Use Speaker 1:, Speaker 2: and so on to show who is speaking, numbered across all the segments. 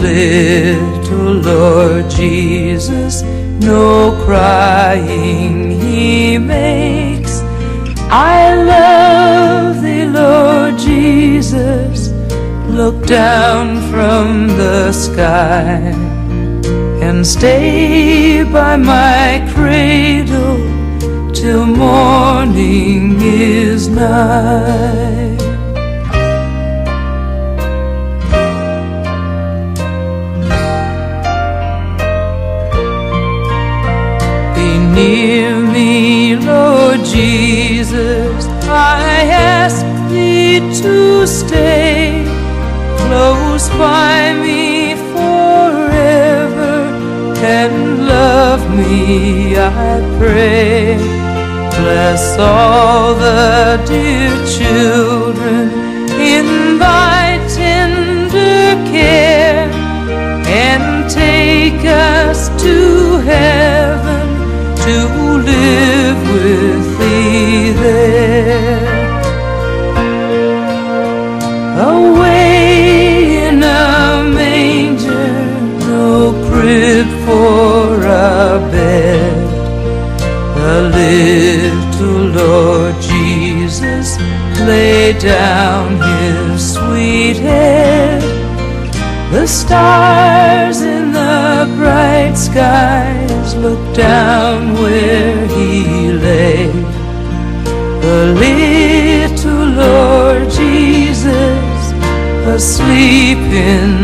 Speaker 1: little Lord Jesus no crying he makes. I love thee, Lord Jesus. Look down from the sky and stay by my cradle till morning is nigh. Jesus. I ask thee to stay close by me forever and love me, I pray. Bless all the dear children in thy tender care and take us to heaven down his sweet head. The stars in the bright skies look down where he lay. The little Lord Jesus asleep in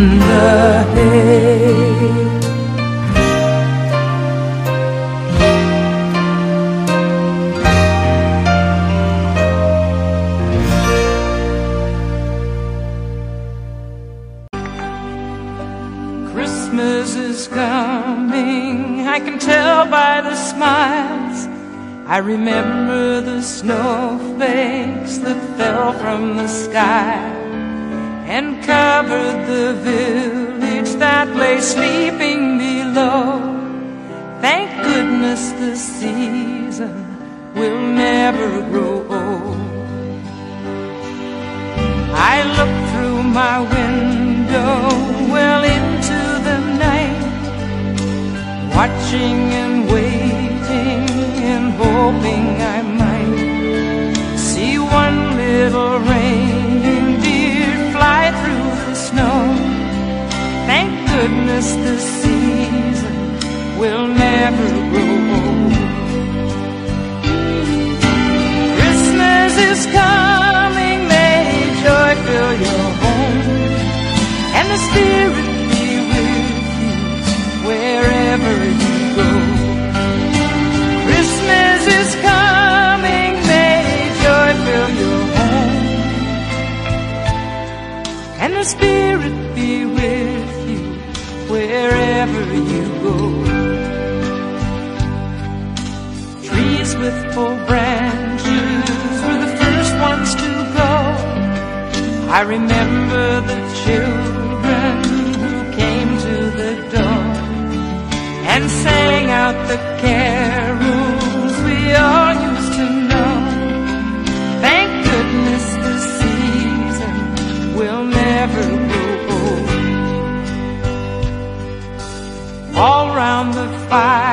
Speaker 1: Full branches were the first ones to go. I remember the children who came to the door and sang out the carols we all used to know. Thank goodness the season will never grow old. All round the fire,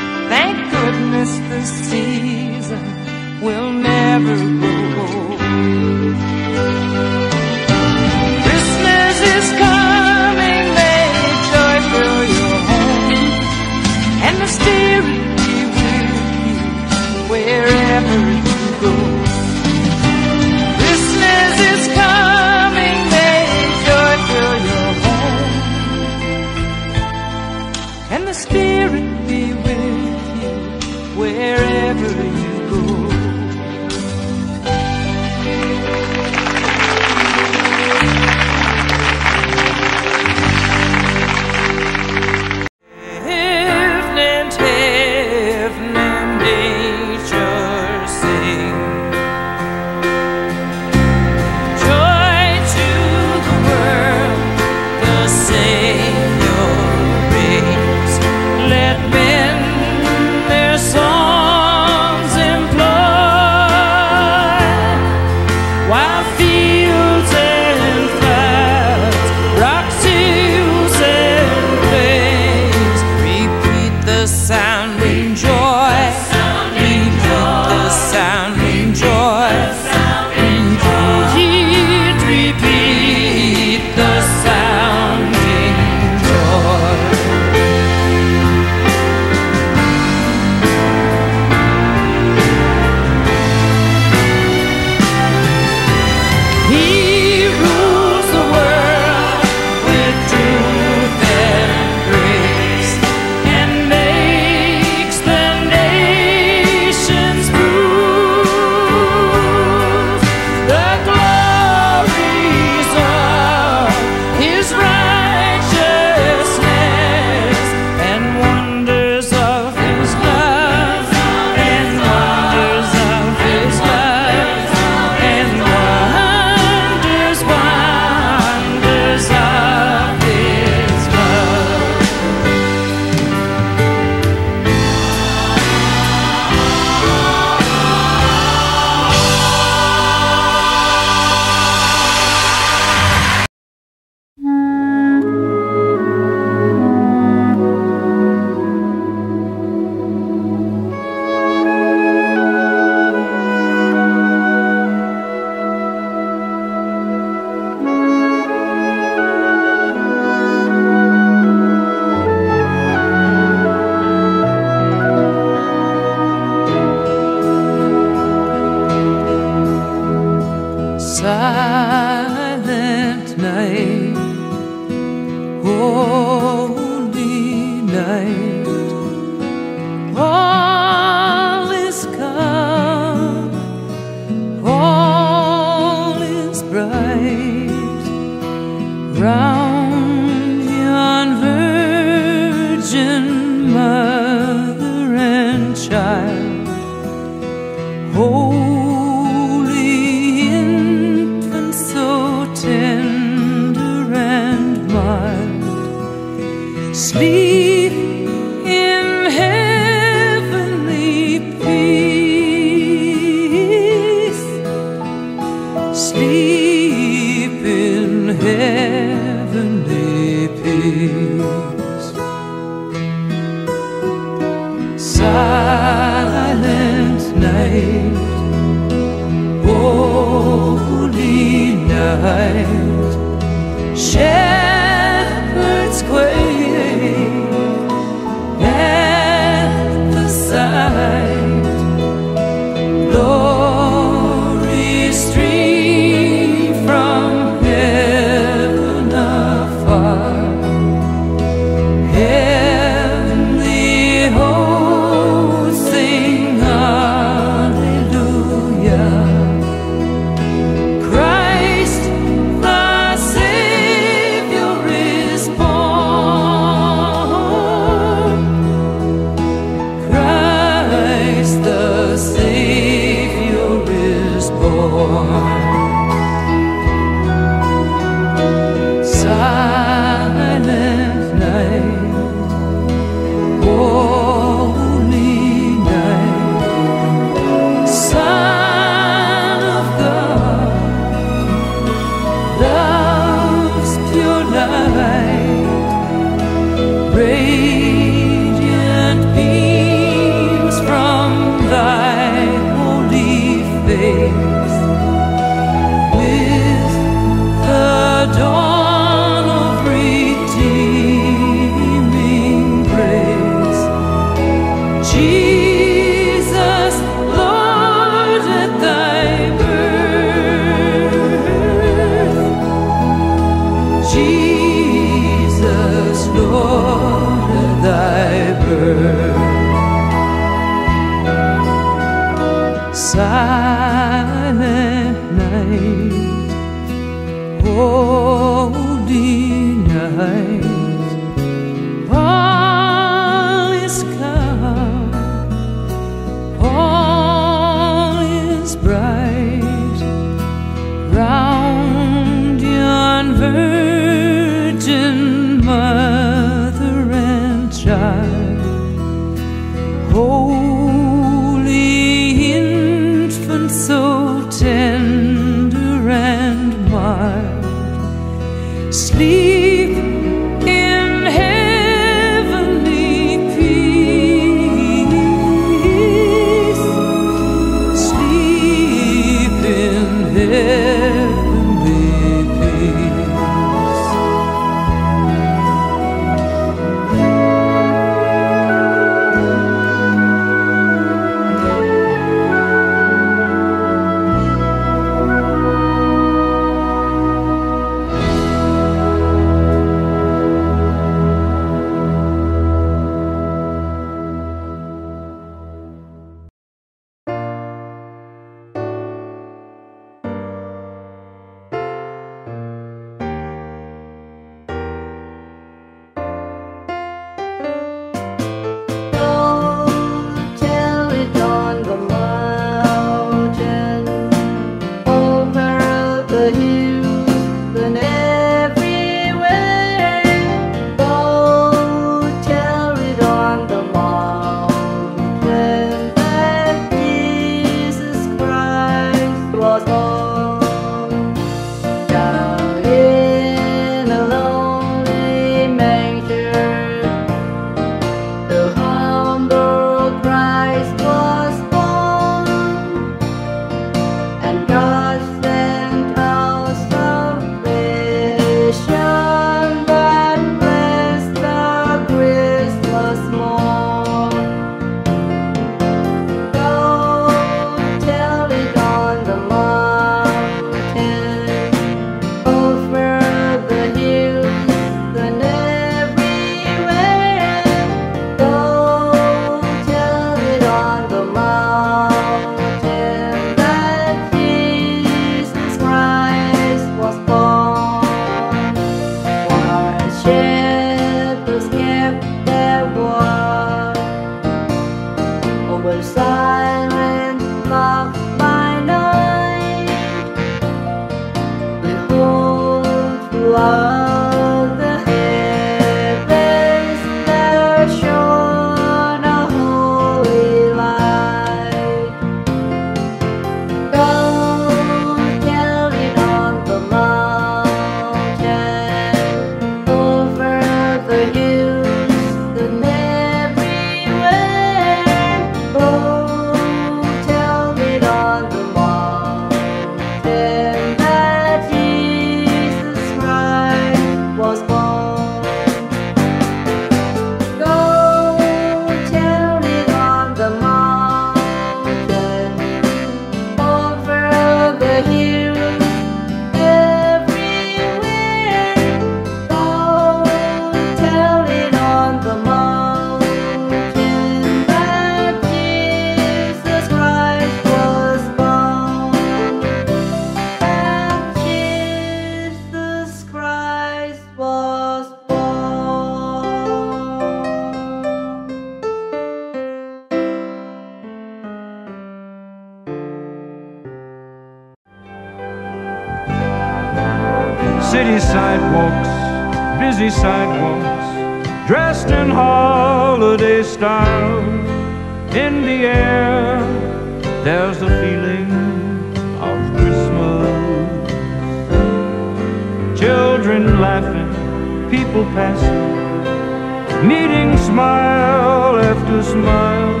Speaker 2: people passing, meeting smile after smile,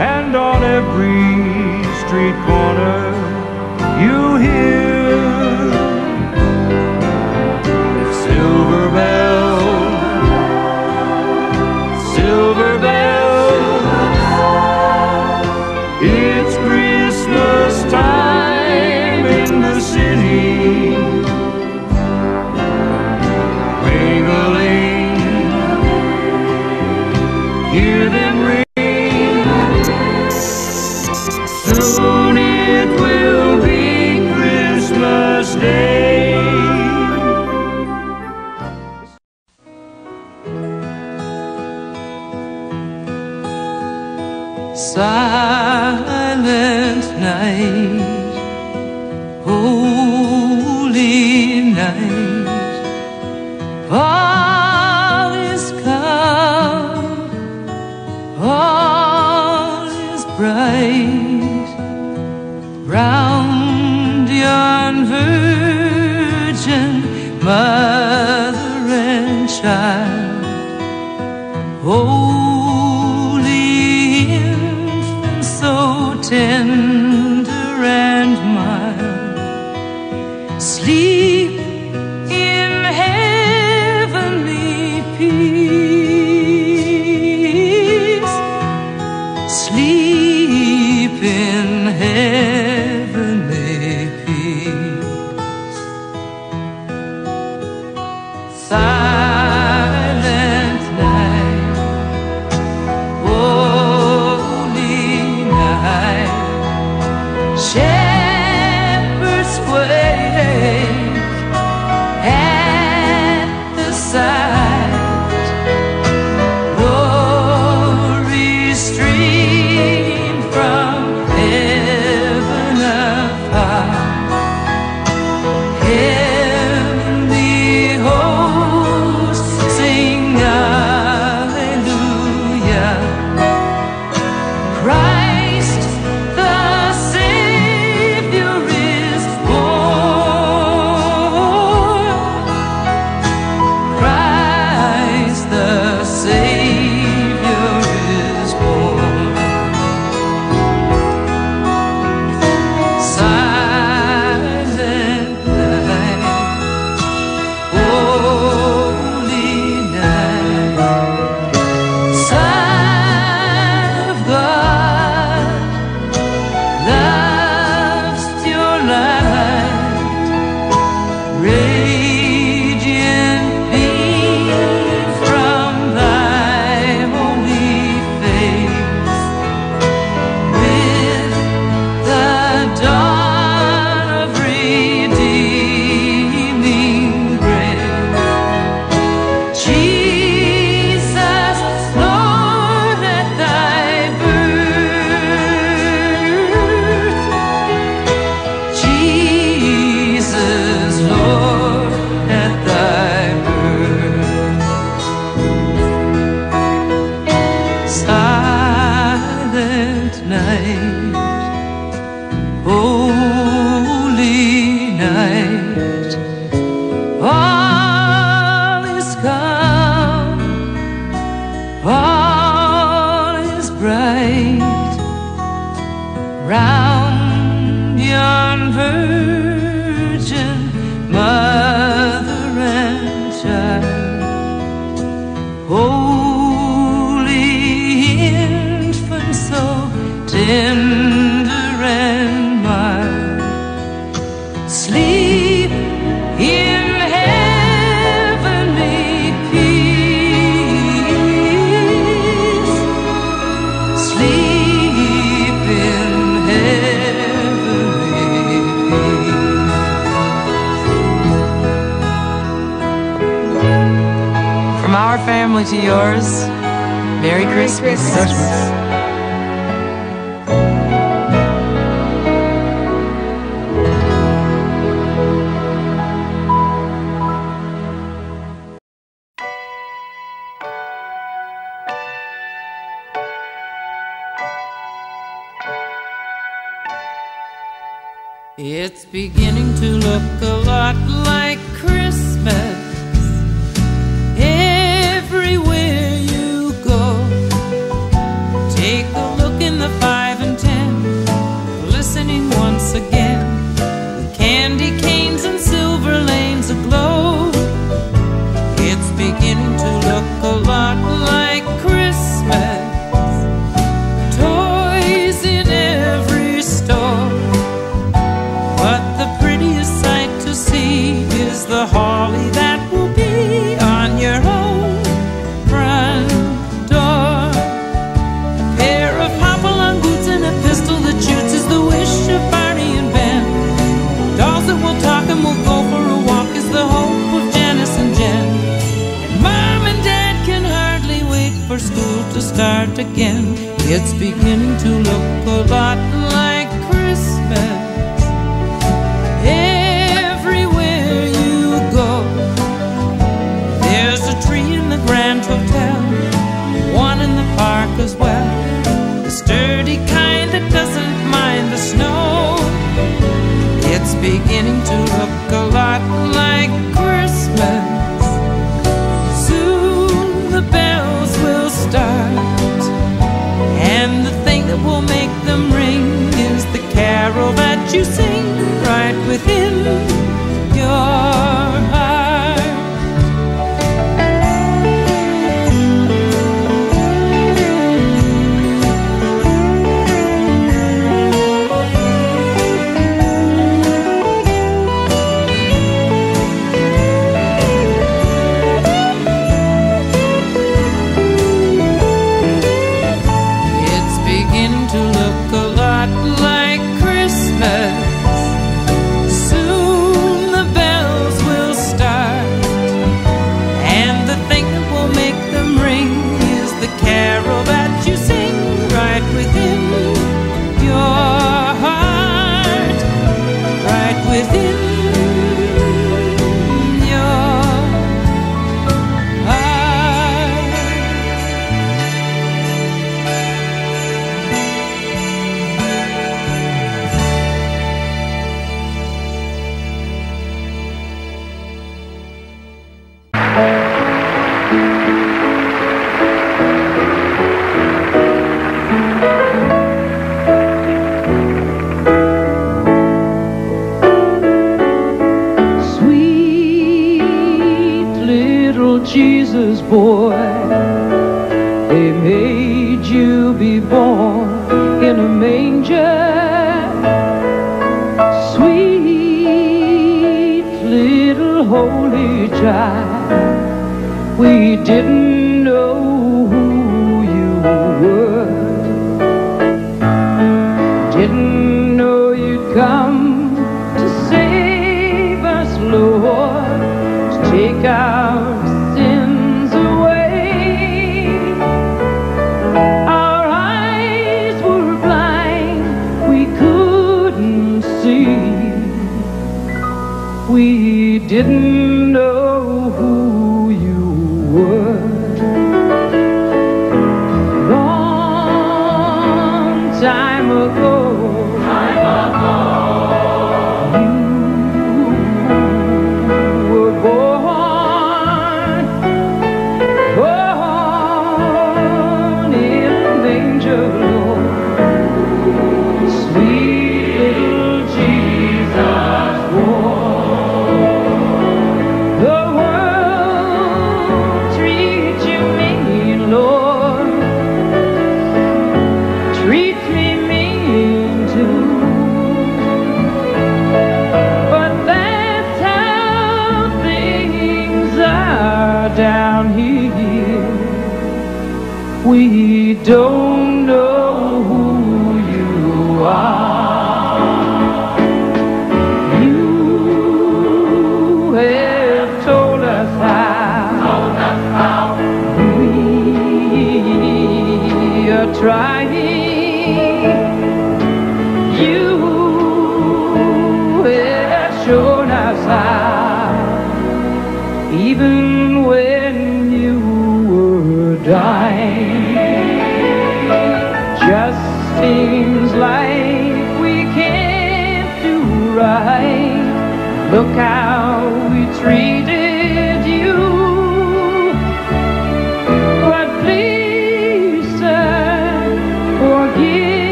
Speaker 2: and on every street corner you hear.
Speaker 1: Yours, Merry Christmas. Didn't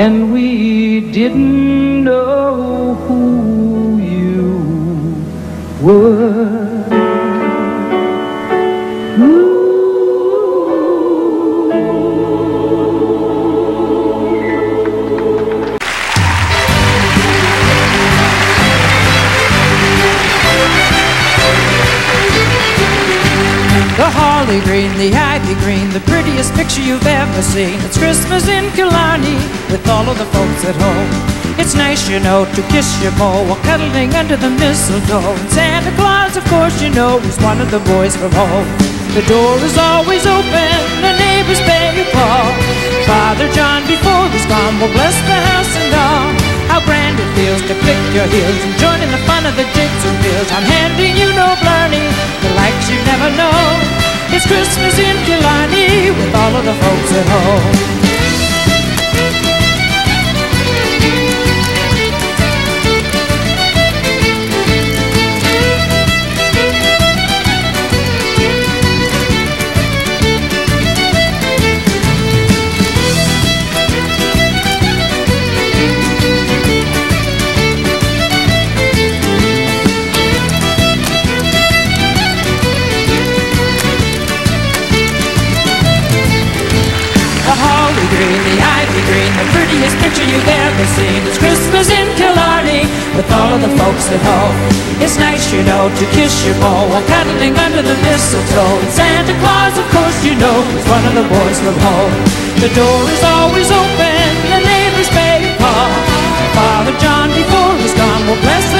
Speaker 1: And we didn't the ivy green, the prettiest picture you've ever seen. It's Christmas in Killarney with all of the folks at home. It's nice, you know, to kiss your beau while cuddling under the mistletoe. And Santa Claus, of course, you know, is one of the boys from home. The door is always open, the neighbors pay a call. Father John, before he's gone, will bless the house and all. How grand it feels to click your heels and join in the fun of the jigs and reels. I'm handing you no blarney, the likes you never know. It's Christmas in Killarney with all of the folks at home. Prettiest picture you've ever seen. It's Christmas in Killarney with all of the folks at home. It's nice, you know, to kiss your beau while cuddling under the mistletoe. And Santa Claus, of course, you know, is one of the boys from home. The door is always open, the neighbors pay a call. Father John, before he's gone, will bless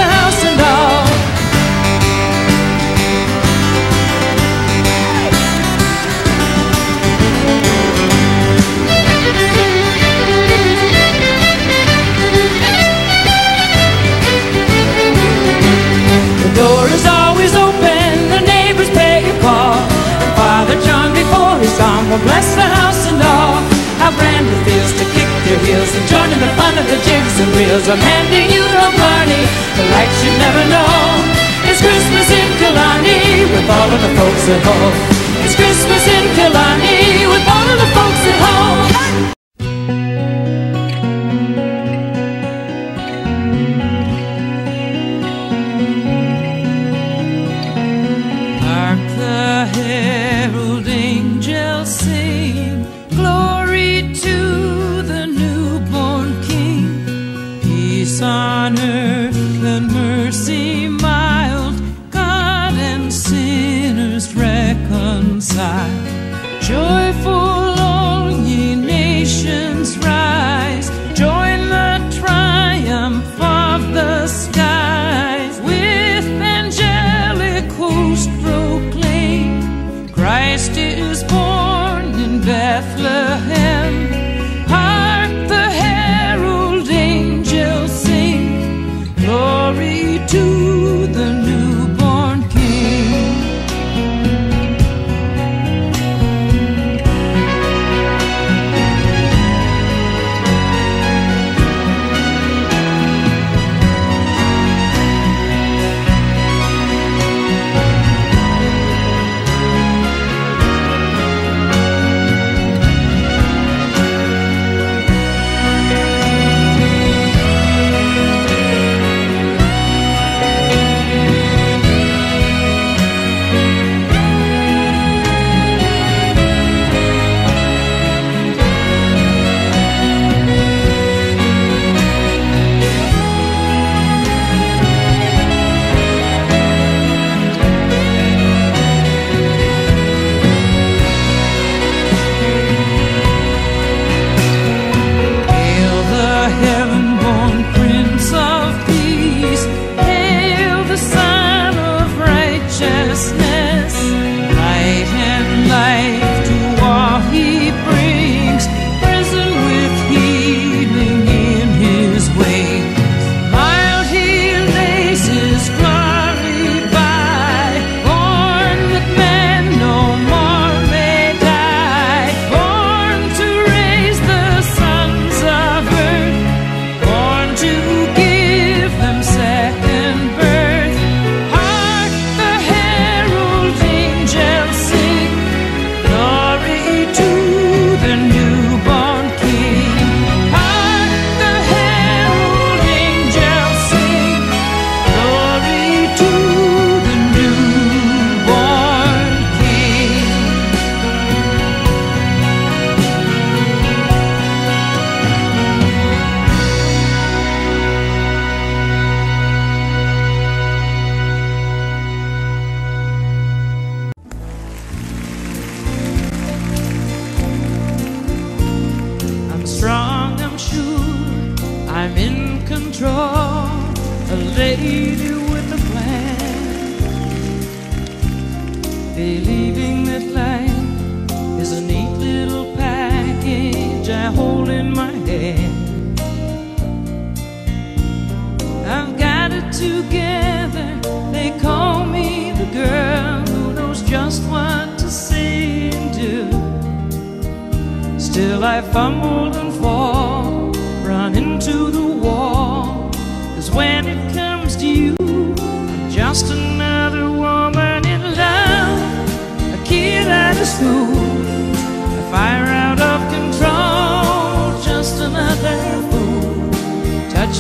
Speaker 1: will bless the house and all. How grand it feels to kick your heels and join in the fun of the jigs and reels. I'm handing you no money, the lights you never know. It's Christmas in Killarney with all of the folks at home. It's Christmas in Killarney with all of the folks at home.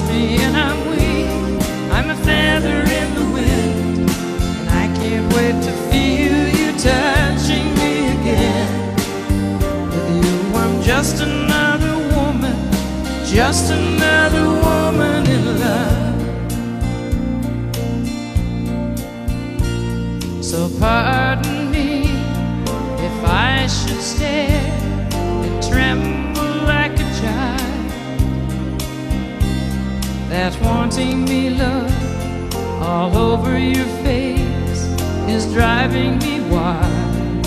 Speaker 1: me and I'm weak. I'm a feather in the wind, and I can't wait to feel you touching me again. With you, I'm just another woman, just another woman in love. So pardon. that wanting me love all over your face is driving me wild.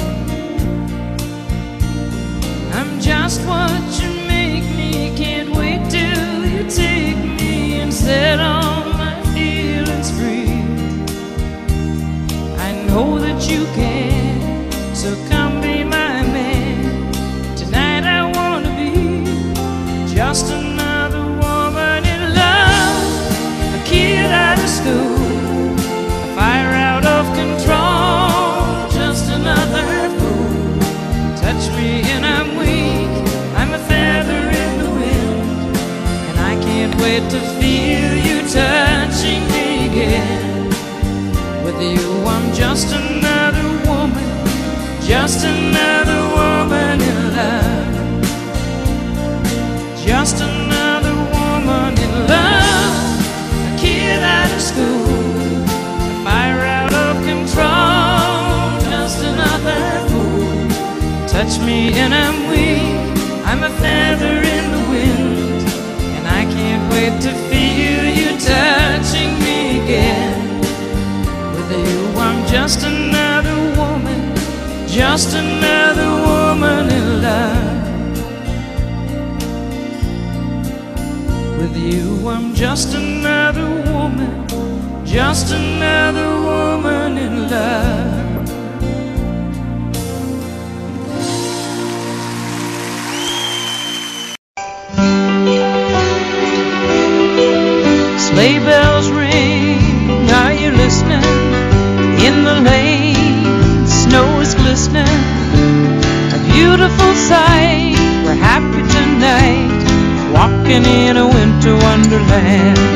Speaker 1: I'm just what you make me, can't wait till you take me and set all my feelings free. I know that you can. you. I'm just another woman, just another woman in love. Just another woman in love, a kid out of school, a fire out of control, just another fool. Touch me and I'm Just another woman, just another woman in love. With you, I'm just another woman, just another woman in love. man.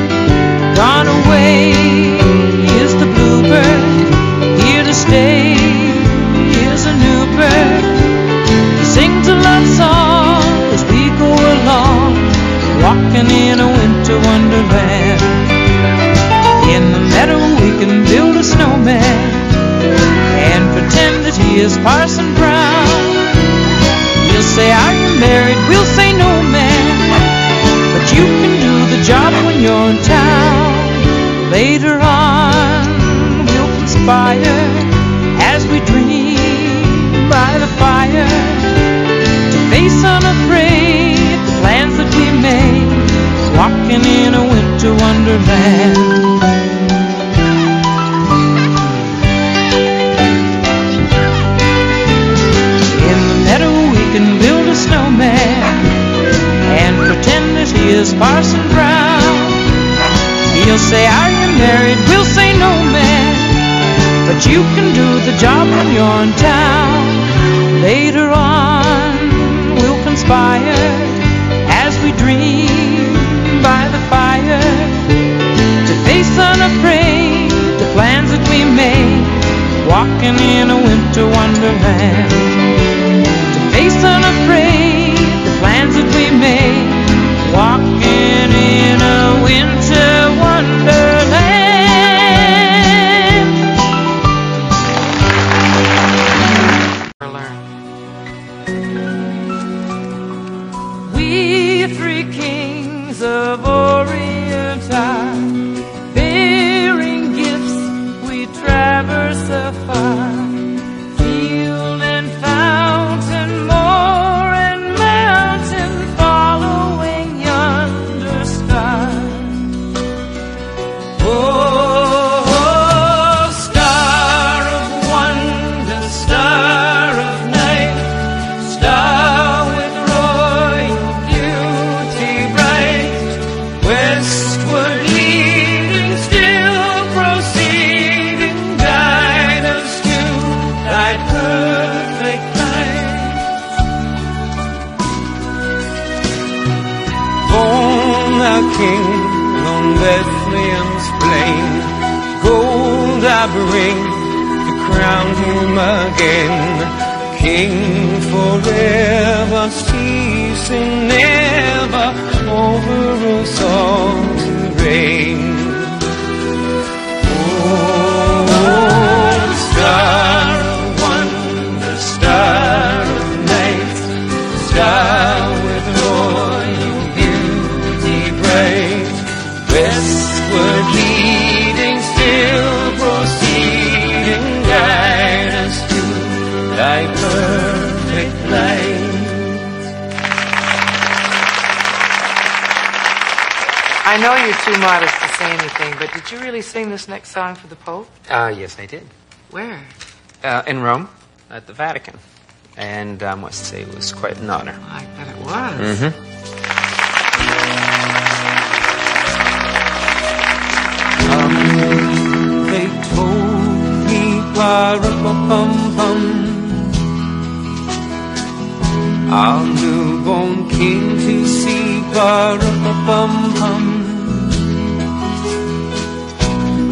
Speaker 1: orient
Speaker 3: eye. You're too modest to say anything, but did you really sing this next song for the Pope?
Speaker 4: Uh, yes, I did.
Speaker 3: Where?
Speaker 4: Uh, in Rome, at the Vatican. And I must say it was quite an honor.
Speaker 3: I bet it was.
Speaker 2: They told me, pa-ra-pa-pum-pum, our newborn king to see, pa-ra-pa-pum-pum.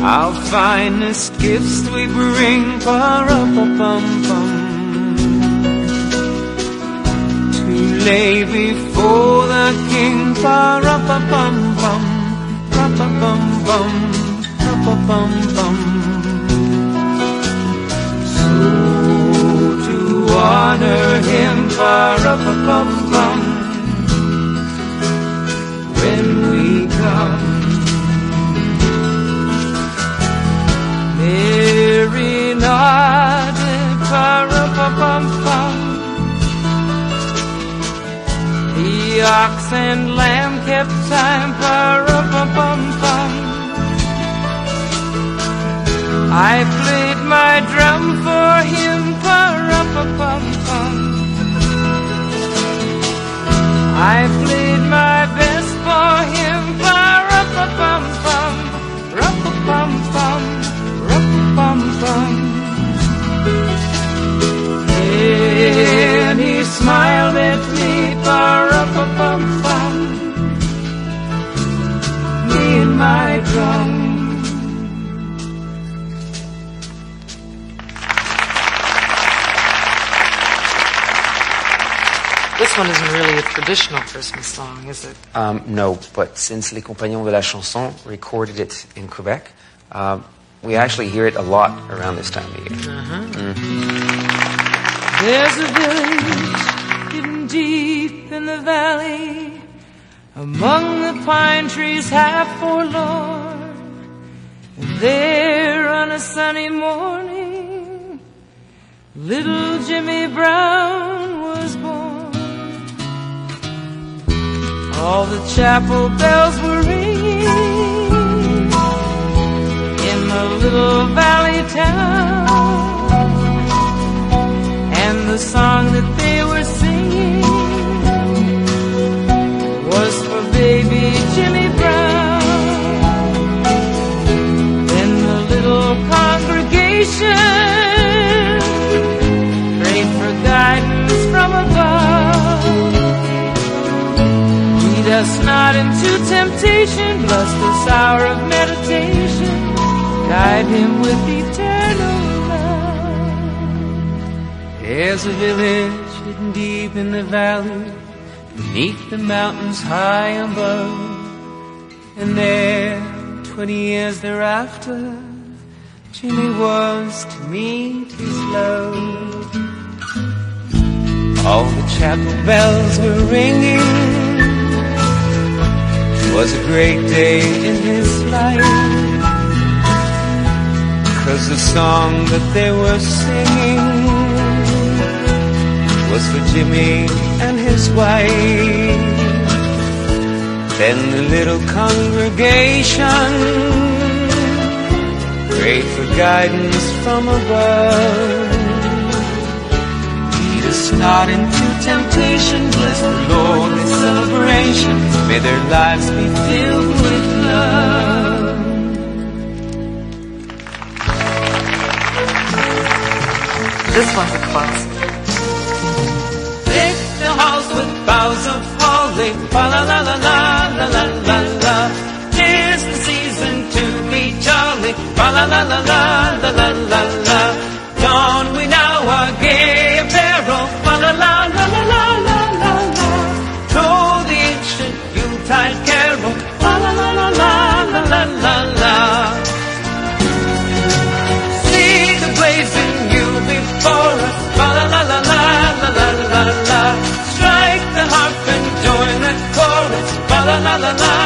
Speaker 2: Our finest gifts we bring, pa-ra-pa-pum-pum, to lay before the king, pa-ra-pa-pum-pum, ra-pa-pum-pum, ra-pa-pum-pum. So to honor him, pa-ra-pa-pum-pum, when ox and lamb kept time, pa-ra-pa-pum-pum. I played my drum for him, pa-ra-pa-pum-pum. I played my best for him, pa-ra-pa-pum-pum, ra-pa-pum-pum, ra-pa-pum-pum. Then he smiled at me, pa-ra-pa-pum-pum, my drum.
Speaker 3: This one isn't really a traditional Christmas song, is it?
Speaker 4: Um, no, but since Les Compagnons de la Chanson recorded it in Quebec, uh, we actually hear it a lot around this time of year.
Speaker 1: There's a village hidden deep in the valley, among the pine trees half forlorn. And there on a sunny morning, little Jimmy Brown was born. All the chapel bells were ringing in the little valley town. And the song that they were singing Jimmy Brown. Then the little congregation prayed for guidance from above. Lead us not into temptation, bless this hour of meditation, guide him with eternal love.
Speaker 2: There's a village hidden deep in the valley, beneath the mountains high above. And there, twenty years thereafter, Jimmy was to meet his love. All the chapel bells were ringing. It was a great day in his life. Cause the song that they were singing was for Jimmy and his wife. Then the little congregation prayed for guidance from above. Lead us not into temptation, bless the Lord with celebration. May their lives be filled with love.
Speaker 3: This one's a classic.
Speaker 2: Deck the halls with boughs of jolly, fa la la la la la la la
Speaker 1: la. Tis the season to be jolly, fa la la la la la la la la. Don't we now again? La la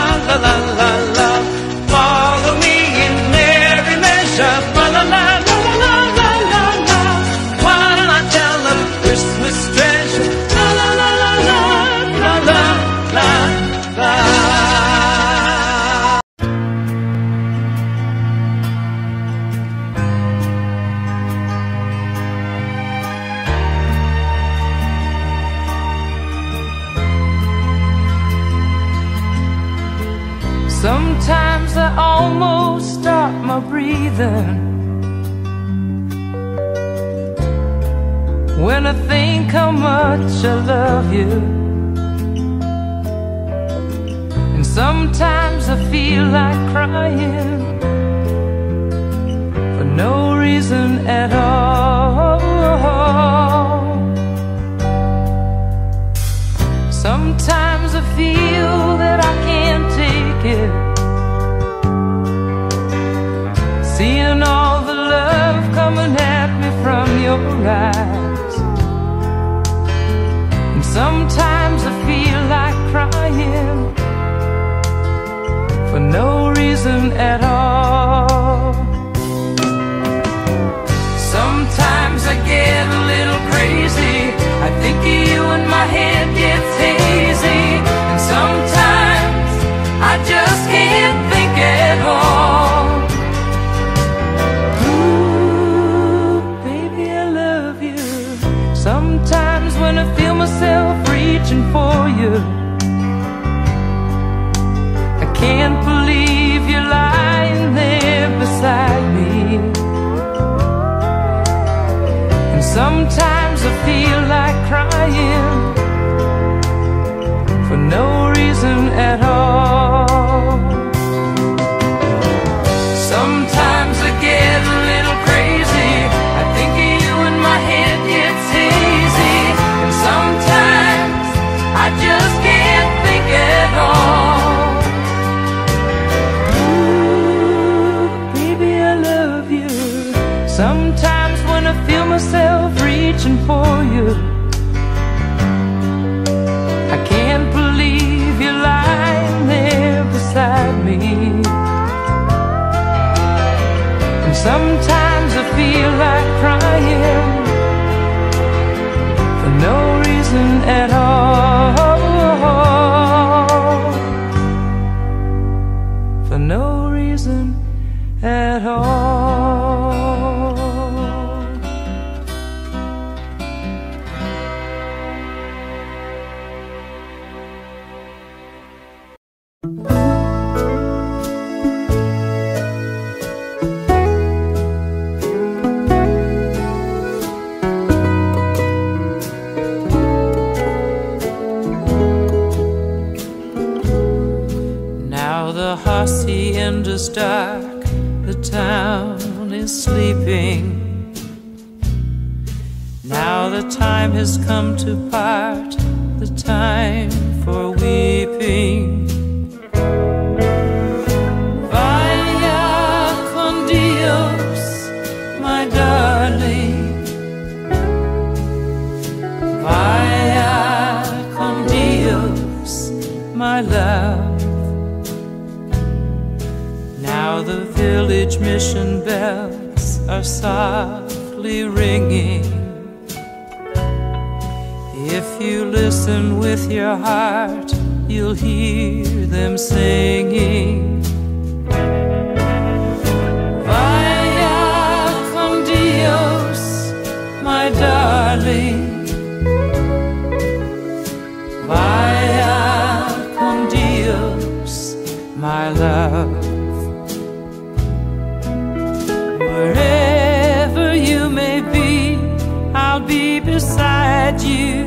Speaker 5: Be beside you.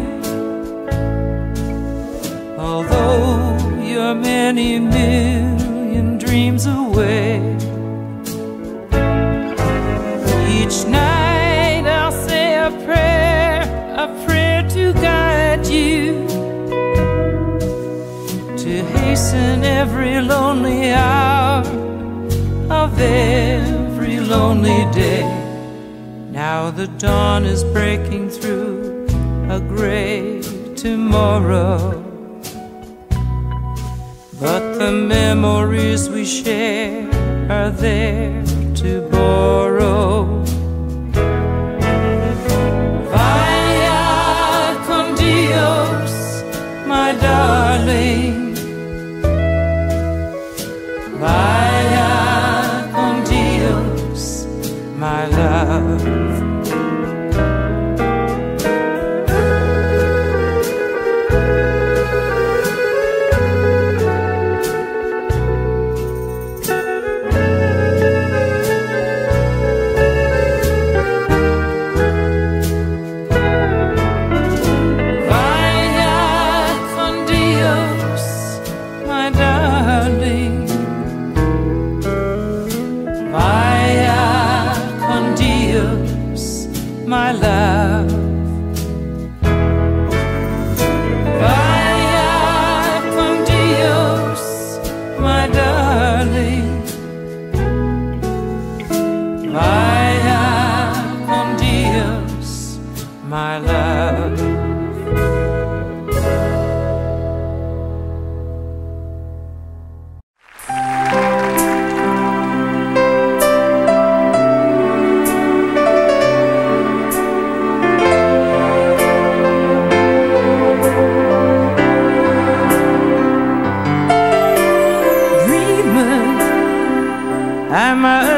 Speaker 5: Although you're many million dreams away, each night I'll say a prayer, a prayer to guide you,
Speaker 1: to hasten every lonely hour of every lonely day. Now the dawn is breaking through a gray tomorrow. But the memories we share are there to borrow.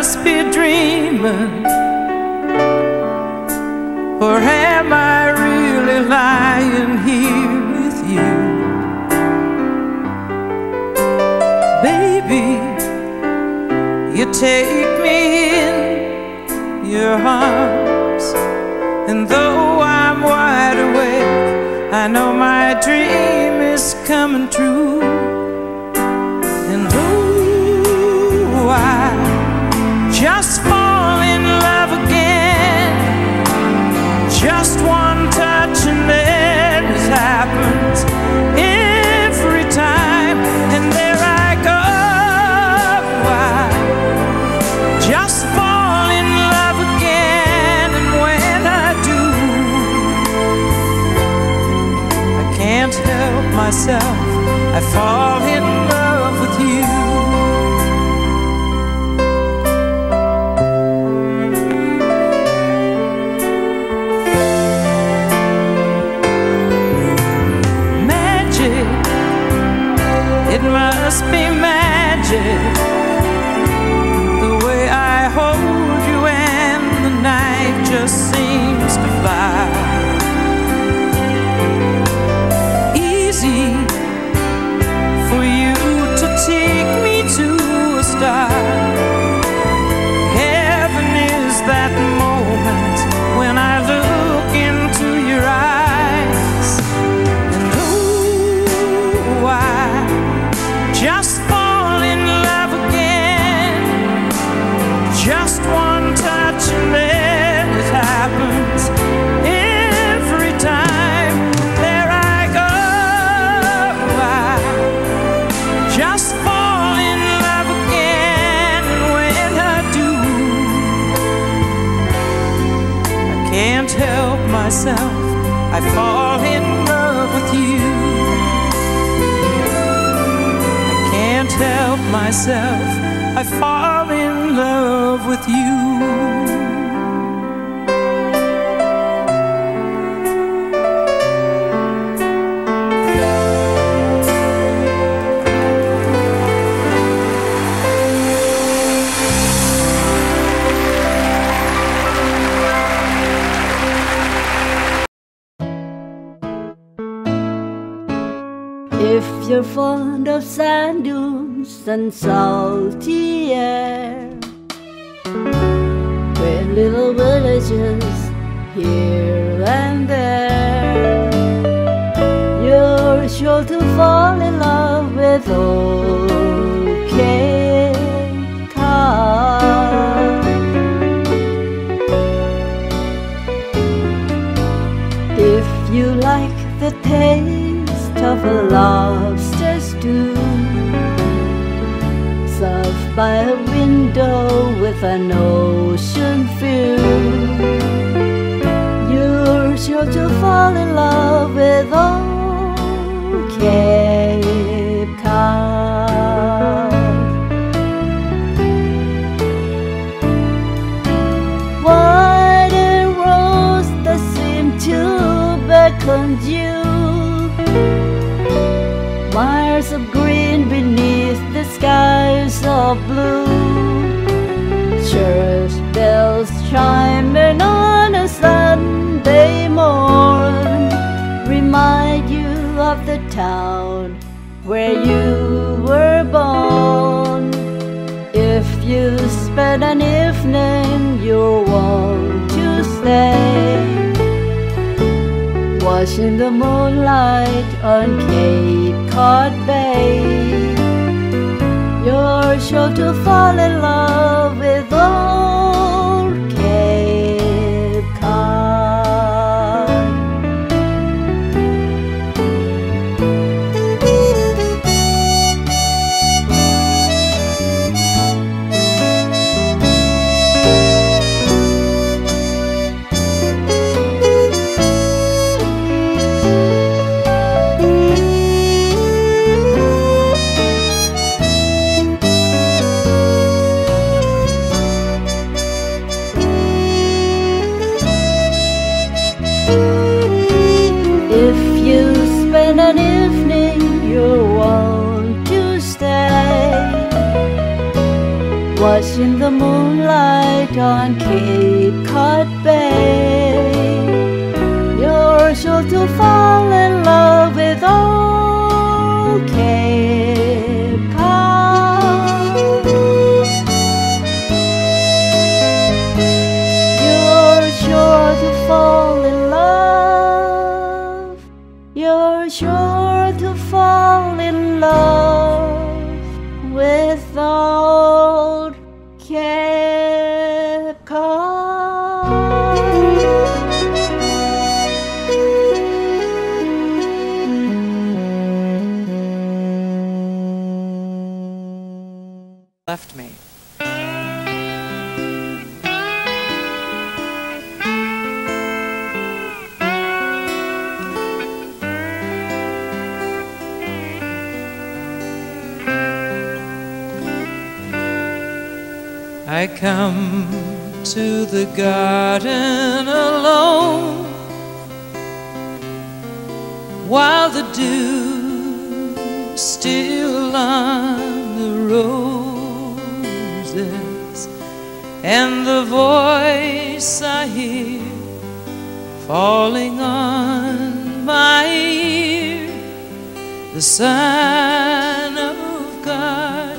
Speaker 1: Must be dreaming. Or am I really lying here with you? Baby, you take me in your arms. And though I'm wide awake, I know my dream is coming true. Myself. I fall can't help myself. I fall in love with you. I can't help myself. I fall in love with you.
Speaker 6: You're fond of sand dunes and salty air, with little villages here and there, you're sure to fall in love with old Cape. If you like the taste for lobsters do. Served
Speaker 7: by a window with an ocean view. You're sure to fall in love with old Cape Cod. White and rose that seem to beckon you. Skies of blue. Church bells chiming on a Sunday morn remind you of the town where you were born. If you spend an evening, you'll want to stay. Watching the moonlight on Cape Cod Bay. Sure to fall in love on Cape Cod Bay. You're sure to fall in love with old
Speaker 1: the garden alone while the dew still on the roses and the voice I hear falling on my ear the sign of God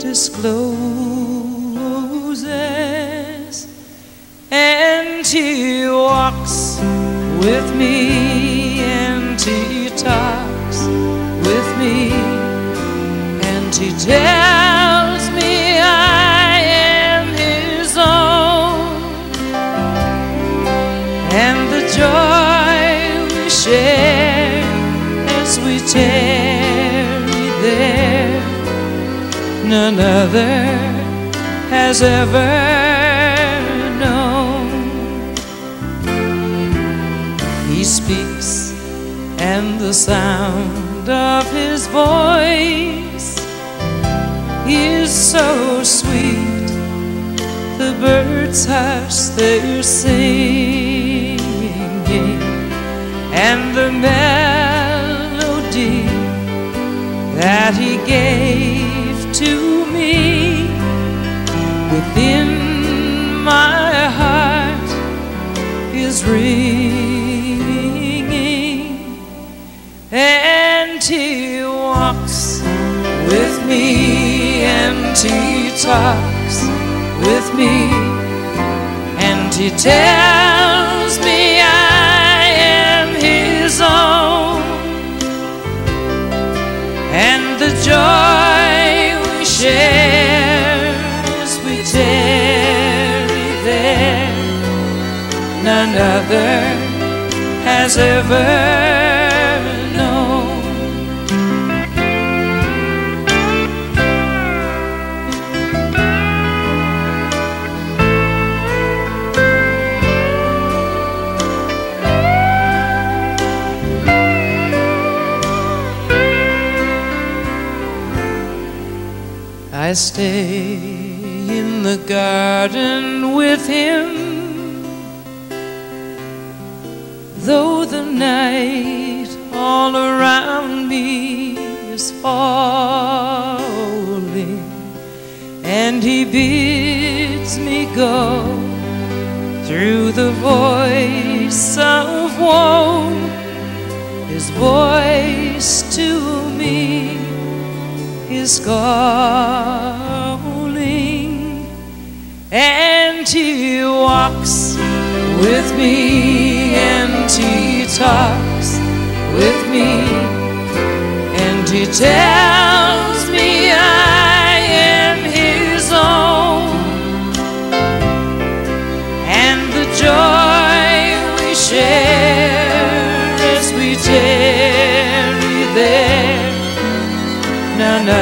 Speaker 1: discloses and he walks with me and he talks with me and he tells me I am his own. And the joy we share as we tarry there none other has ever so sweet. The birds hush their singing, and the melody that he gave to me within my heart is ringing he talks with me. And he tells me I am his own. And the joy we share as we tarry there, none other has ever I stay in the garden with him. Though the night all around me is falling, and he bids me go through the voice of woe, his voice is calling, and he walks with me, and he talks with me, and he tells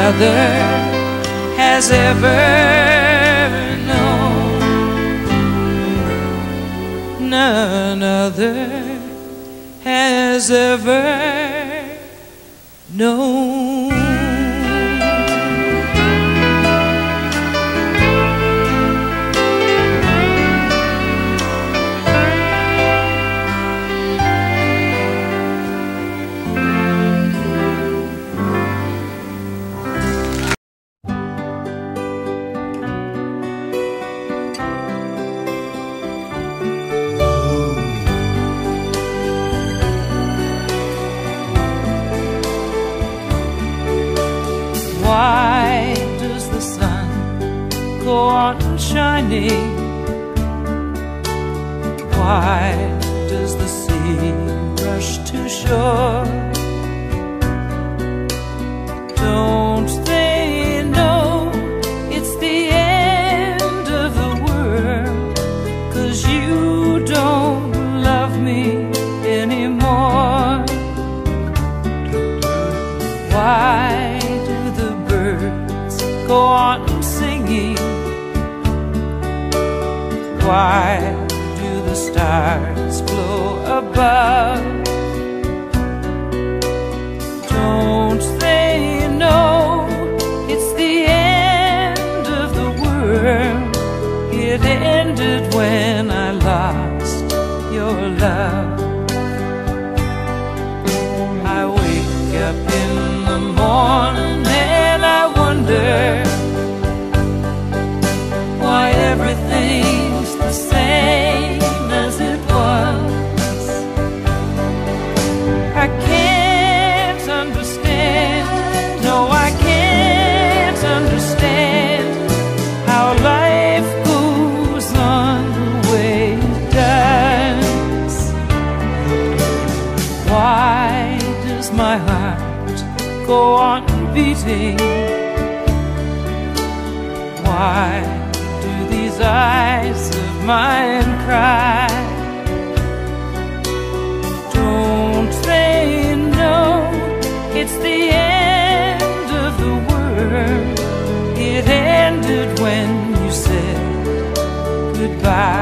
Speaker 1: other has ever known. None other has ever known. Shore? Don't they know it's the end of the world? Cause you don't love me anymore. Why do the birds go on singing? Why do the stars glow above? Mine cry? Don't they know it's the end of the world? It ended when you said goodbye.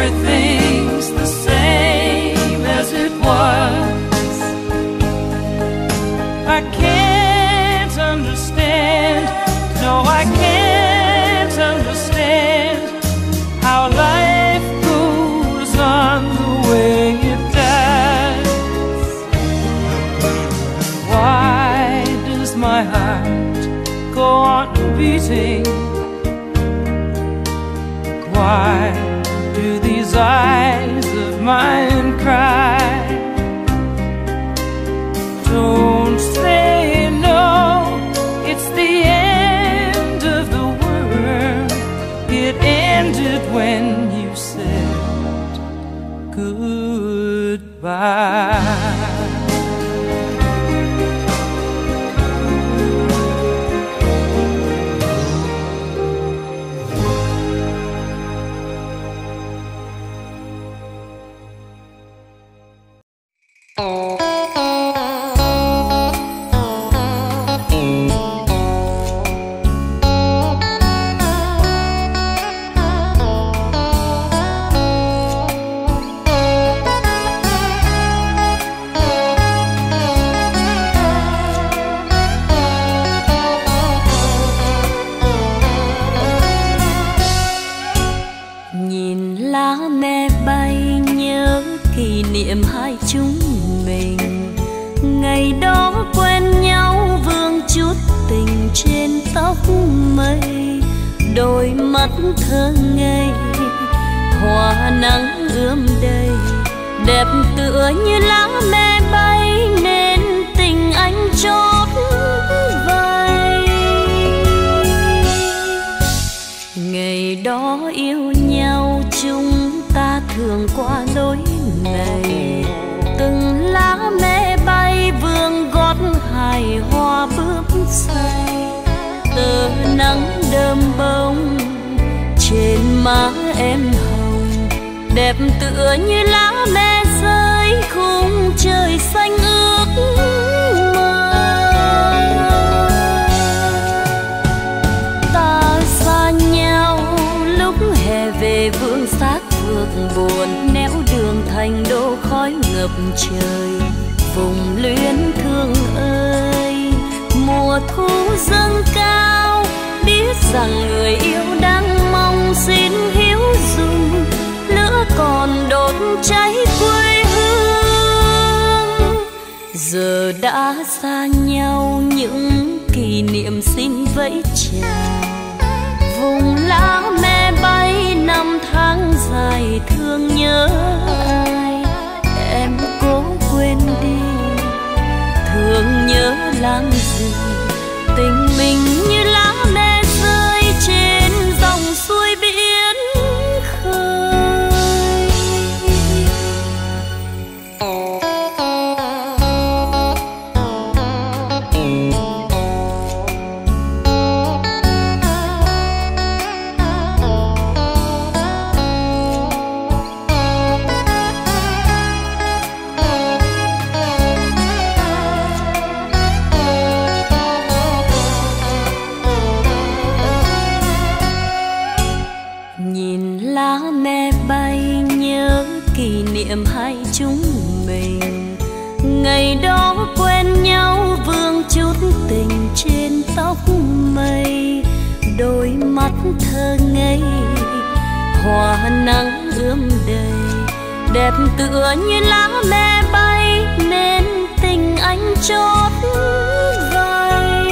Speaker 1: Everything's the same
Speaker 6: mắt thơ ngây hoa nắng ươm đầy đẹp tựa như lá đẹp tựa như lá me rơi khung trời xanh ước mơ. Ta xa nhau lúc hè về vương xác vượt buồn néo đường thành đô khói ngập trời. Vùng luyến thương ơi, mùa thu dâng cao, biết rằng người yêu đang mong xin hiểu còn đốt cháy quê hương. Giờ đã xa nhau những kỷ niệm xin vẫy chào vùng lá me bay năm tháng dài thương nhớ ai. Em cố quên đi, thương nhớ làm hoa nắng ươm đầy. Đẹp tựa như lá me bay, nên tình anh chót vay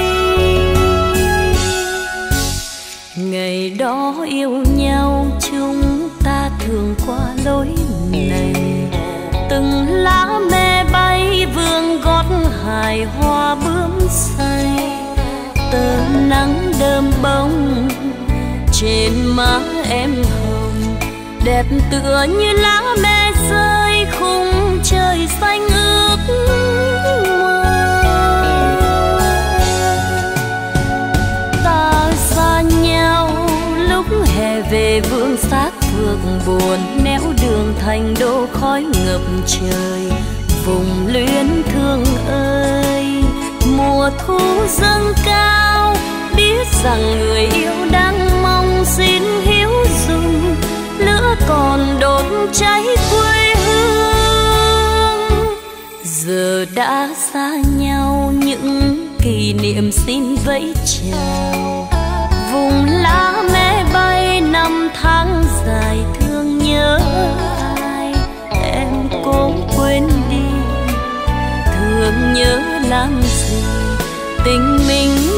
Speaker 6: ngày đó yêu nhau, chúng ta thường qua lối này. Từng lá me bay vương gót hài hoa bướm say. Tờ nắng đơm bông, trên má em hồng đẹp tựa như lá me rơi khung trời xanh ước mơ. Ta xa nhau lúc hè về vương xác phước buồn néo đường thành đô khói ngập trời. Vùng luyến thương ơi, mùa thu dâng cao, biết rằng người yêu đang mong xin hiểu còn đốt cháy quê hương. Giờ đã xa nhau, những kỷ niệm xin vẫy chào. Vùng lá mẹ bay, năm tháng dài thương nhớ ai? Em cố quên đi. Thương nhớ làm gì? Tình mình